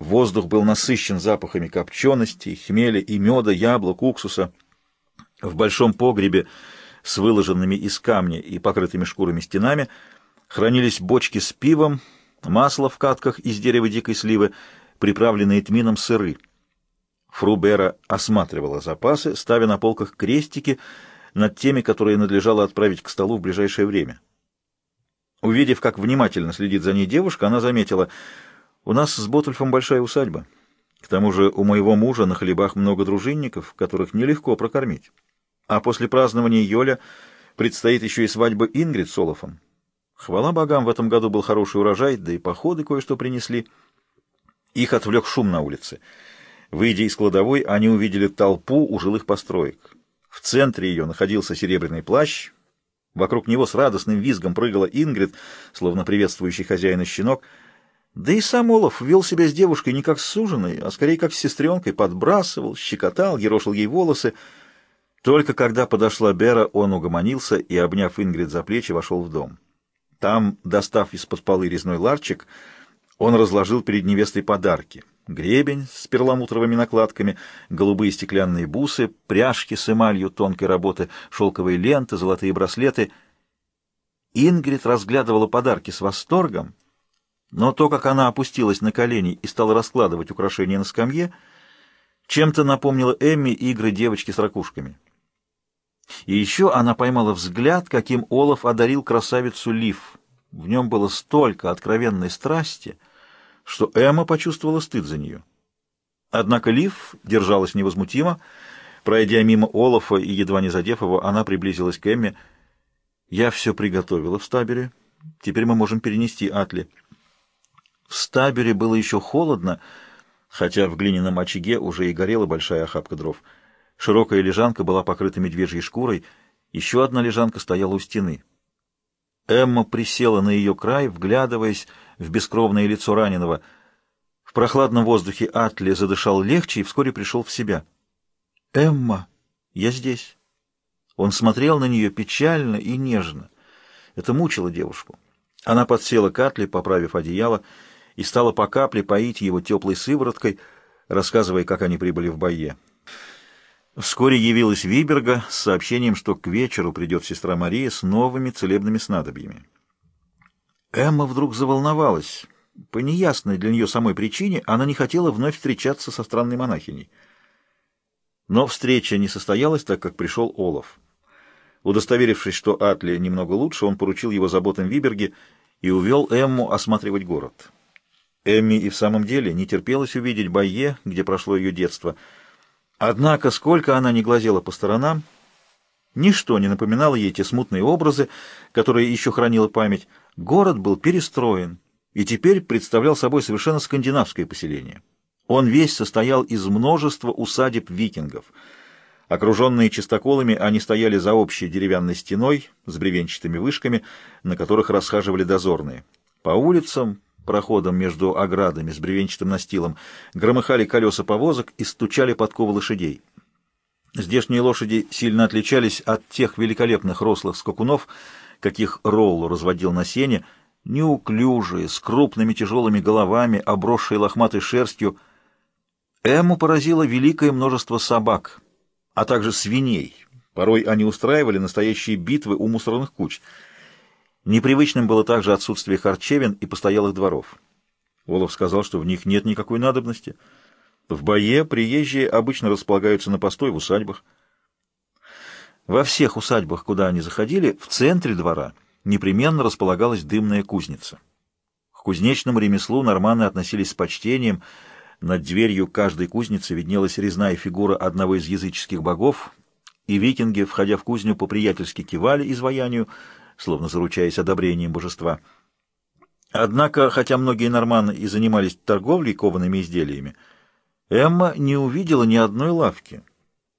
Воздух был насыщен запахами копченостей, хмеля и меда, яблок, уксуса. В большом погребе с выложенными из камня и покрытыми шкурами стенами хранились бочки с пивом, масло в катках из дерева дикой сливы, приправленные тмином сыры. Фрубера осматривала запасы, ставя на полках крестики над теми, которые надлежало отправить к столу в ближайшее время. Увидев, как внимательно следит за ней девушка, она заметила, «У нас с Ботульфом большая усадьба. К тому же у моего мужа на хлебах много дружинников, которых нелегко прокормить. А после празднования Йоля предстоит еще и свадьба Ингрид с Олафом. Хвала богам, в этом году был хороший урожай, да и походы кое-что принесли. Их отвлек шум на улице. Выйдя из кладовой, они увидели толпу у жилых построек. В центре ее находился серебряный плащ. Вокруг него с радостным визгом прыгала Ингрид, словно приветствующий хозяина щенок. Да и сам Олаф вел себя с девушкой не как с суженой, а скорее как с сестренкой, подбрасывал, щекотал, ерошил ей волосы. Только когда подошла Бера, он угомонился и, обняв Ингрид за плечи, вошел в дом. Там, достав из-под полы резной ларчик, он разложил перед невестой подарки. Гребень с перламутровыми накладками, голубые стеклянные бусы, пряжки с эмалью тонкой работы, шелковые ленты, золотые браслеты. Ингрид разглядывала подарки с восторгом, но то, как она опустилась на колени и стала раскладывать украшения на скамье, чем-то напомнило Эмми игры девочки с ракушками. И еще она поймала взгляд, каким Олаф одарил красавицу Лив. В нем было столько откровенной страсти, что Эмма почувствовала стыд за нее. Однако Лив держалась невозмутимо. Пройдя мимо Олафа и едва не задев его, она приблизилась к Эмме. «Я все приготовила в стабере. Теперь мы можем перенести Атли». В стабере было еще холодно, хотя в глиняном очаге уже и горела большая охапка дров. Широкая лежанка была покрыта медвежьей шкурой, еще одна лежанка стояла у стены. Эмма присела на ее край, вглядываясь в бескровное лицо раненого. В прохладном воздухе Атли задышал легче и вскоре пришел в себя. «Эмма, я здесь». Он смотрел на нее печально и нежно. Это мучило девушку. Она подсела к Атли, поправив одеяло, и стала по капле поить его теплой сывороткой, рассказывая, как они прибыли в Байе. Вскоре явилась Виберга с сообщением, что к вечеру придет сестра Мария с новыми целебными снадобьями. Эмма вдруг заволновалась. По неясной для нее самой причине она не хотела вновь встречаться со странной монахиней. Но встреча не состоялась, так как пришел Олаф. Удостоверившись, что Атли немного лучше, он поручил его заботам Виберги и увел Эмму осматривать город. Эмми и в самом деле не терпелось увидеть Байе, где прошло ее детство — Однако, сколько она ни глазела по сторонам, ничто не напоминало ей те смутные образы, которые еще хранила память. Город был перестроен и теперь представлял собой совершенно скандинавское поселение. Он весь состоял из множества усадеб викингов. Окруженные чистоколами, они стояли за общей деревянной стеной с бревенчатыми вышками, на которых расхаживали дозорные. По улицам, проходом между оградами с бревенчатым настилом, громыхали колеса повозок и стучали подковы лошадей. Здешние лошади сильно отличались от тех великолепных рослых скакунов, каких Роллу разводил на сене, неуклюжие, с крупными тяжелыми головами, обросшие лохматой шерстью. Эму поразило великое множество собак, а также свиней. Порой они устраивали настоящие битвы у мусорных куч — Непривычным было также отсутствие харчевин и постоялых дворов. Олаф сказал, что в них нет никакой надобности. В бое приезжие обычно располагаются на постой в усадьбах. Во всех усадьбах, куда они заходили, в центре двора непременно располагалась дымная кузница. К кузнечному ремеслу норманы относились с почтением. Над дверью каждой кузницы виднелась резная фигура одного из языческих богов, и викинги, входя в кузню, по-приятельски кивали изваянию, словно заручаясь одобрением божества. Однако, хотя многие норманы и занимались торговлей коваными изделиями, Эмма не увидела ни одной лавки,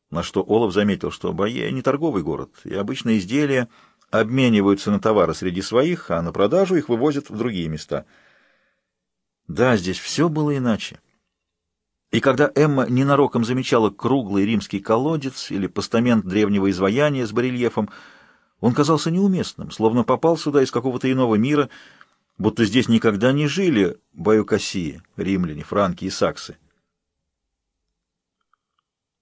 на что Олаф заметил, что Бае не торговый город, и обычно изделия обмениваются на товары среди своих, а на продажу их вывозят в другие места. Да, здесь все было иначе. И когда Эмма ненароком замечала круглый римский колодец или постамент древнего изваяния с барельефом, он казался неуместным, словно попал сюда из какого-то иного мира, будто здесь никогда не жили баюкасии, римляне, франки и саксы.